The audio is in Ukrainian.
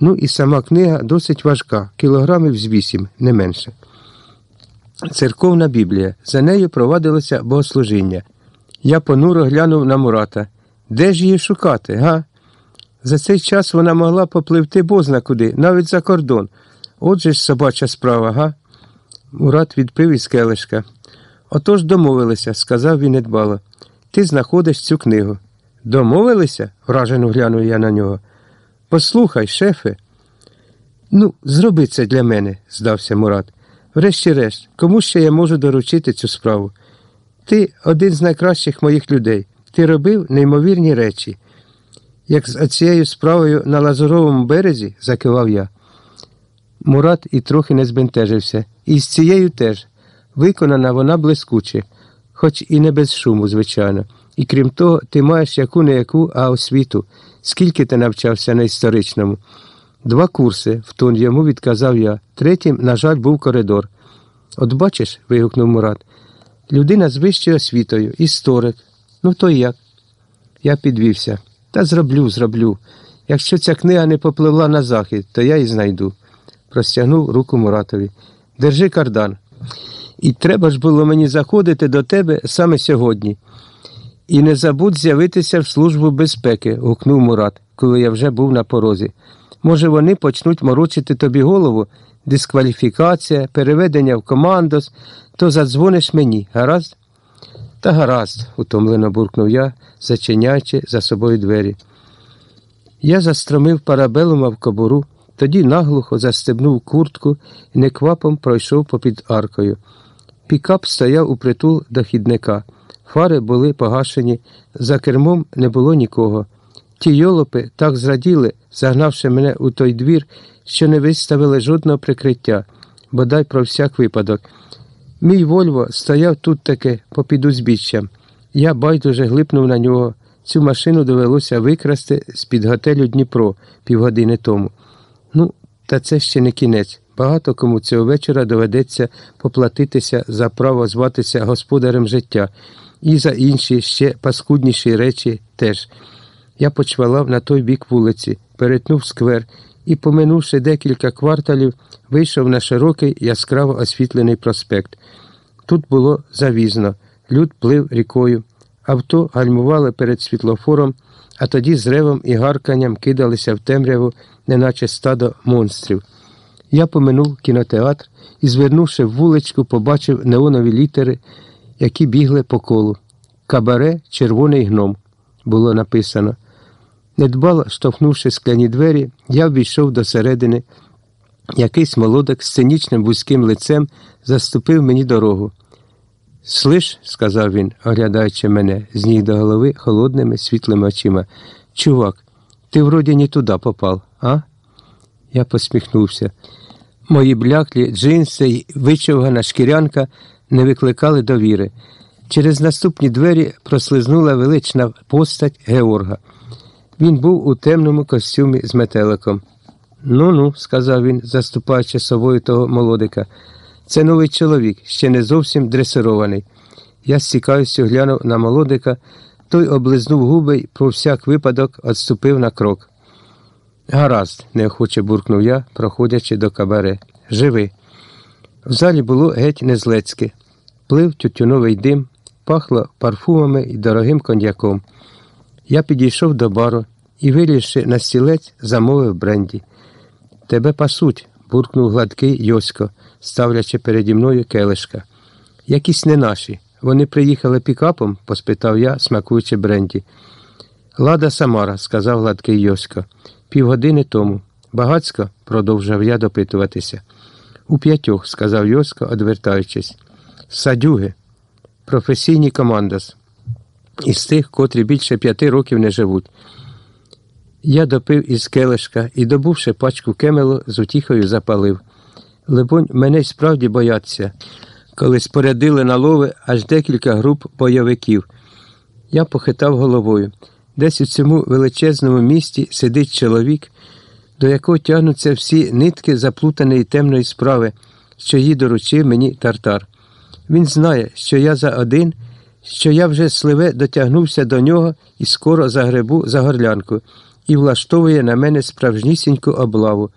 Ну і сама книга досить важка, кілограмів з вісім, не менше. Церковна Біблія. За нею провадилося богослужіння. Я понуро глянув на Мурата. Де ж її шукати, га? За цей час вона могла попливти бозна куди, навіть за кордон. Отже ж собача справа, га? Мурат відпив із келишка. Отож домовилися, сказав він недбало. Ти знаходиш цю книгу. Домовилися? вражено глянув я на нього. Послухай, шефе. Ну, зроби це для мене, здався Мурат. Врешті-решт, кому ще я можу доручити цю справу? Ти один з найкращих моїх людей. Ти робив неймовірні речі. Як з цією справою на Лазуровому березі, закивав я. Мурат і трохи не збентежився. І з цією теж. Виконана вона блискуче, хоч і не без шуму, звичайно. І крім того, ти маєш яку не яку, а освіту. Скільки ти навчався на історичному? Два курси, в тон йому відказав я. Третім, на жаль, був коридор. От бачиш, вигукнув Мурат, людина з вищою освітою, історик. Ну то як? Я підвівся. Та зроблю, зроблю. Якщо ця книга не попливла на захід, то я і знайду. Простягнув руку Муратові. Держи кардан. І треба ж було мені заходити до тебе саме сьогодні. І не забудь з'явитися в службу безпеки, гукнув Мурат, коли я вже був на порозі. Може, вони почнуть морочити тобі голову, дискваліфікація, переведення в командос, то задзвониш мені, гаразд? Та гаразд, утомлено буркнув я, зачиняючи за собою двері. Я застромив парабелума в кобуру, тоді наглухо застебнув куртку і неквапом пройшов попід аркою. Пікап стояв у притул до хідника. Фари були погашені, за кермом не було нікого. Ті йолопи так зраділи, загнавши мене у той двір, що не виставили жодного прикриття, бодай про всяк випадок. Мій Вольво стояв тут таки попід узбіччям. Я байдуже глипнув на нього. Цю машину довелося викрасти з-під готелю Дніпро півгодини тому. Ну, та це ще не кінець. Багато кому цього вечора доведеться поплатитися за право зватися господарем життя, і за інші ще паскудніші речі теж. Я почвалав на той бік вулиці, перетнув сквер і, поминувши декілька кварталів, вийшов на широкий яскраво освітлений проспект. Тут було завізно, люд плив рікою, авто гальмували перед світлофором, а тоді з ревом і гарканням кидалися в темряву, неначе стадо монстрів. Я поминув кінотеатр і, звернувши в вуличку, побачив неонові літери, які бігли по колу. Кабаре, червоний гном, було написано. Недбало штовхнувши скляні двері, я ввійшов до середини. Якийсь молодик з цинічним вузьким лицем заступив мені дорогу. Слиш, сказав він, оглядаючи мене з ніг до голови холодними світлими очима. Чувак, ти вроді не туди попав, а? Я посміхнувся. Мої бляклі, джинси й вичовгана шкірянка не викликали довіри. Через наступні двері прослизнула велична постать Георга. Він був у темному костюмі з метеликом. Ну ну, сказав він, заступаючи совою того молодика. Це новий чоловік, ще не зовсім дресирований. Я з цікавістю глянув на молодика, той облизнув губи й про всяк випадок відступив на крок. Гаразд, неохоче буркнув я, проходячи до кабаре. Живи. В залі було геть незлецьке. Плив тютюновий дим, пахло парфумами і дорогим коньяком. Я підійшов до бару і, вилізши на стілець, замовив бренді. Тебе пасуть, буркнув гладкий Йосько, ставлячи переді мною келишка. Якісь не наші. Вони приїхали пікапом? поспитав я, смакуючи бренді. Лада Самара, сказав гладкий Йосько. Півгодини тому. Багацько, продовжав я допитуватися. У п'ятьох, сказав Йосько, одвертаючись. Садюги, професійні командос. Із тих, котрі більше п'яти років не живуть. Я допив із келишка і, добувши пачку кемелу, з утіхою запалив. Либонь, мене справді бояться, коли спорядили на лови аж декілька груп бойовиків. Я похитав головою. Десь у цьому величезному місті сидить чоловік, до якого тягнуться всі нитки заплутаної темної справи, що її доручив мені тартар. Він знає, що я за один, що я вже сливе дотягнувся до нього і скоро загребу за горлянку і влаштовує на мене справжнісіньку облаву.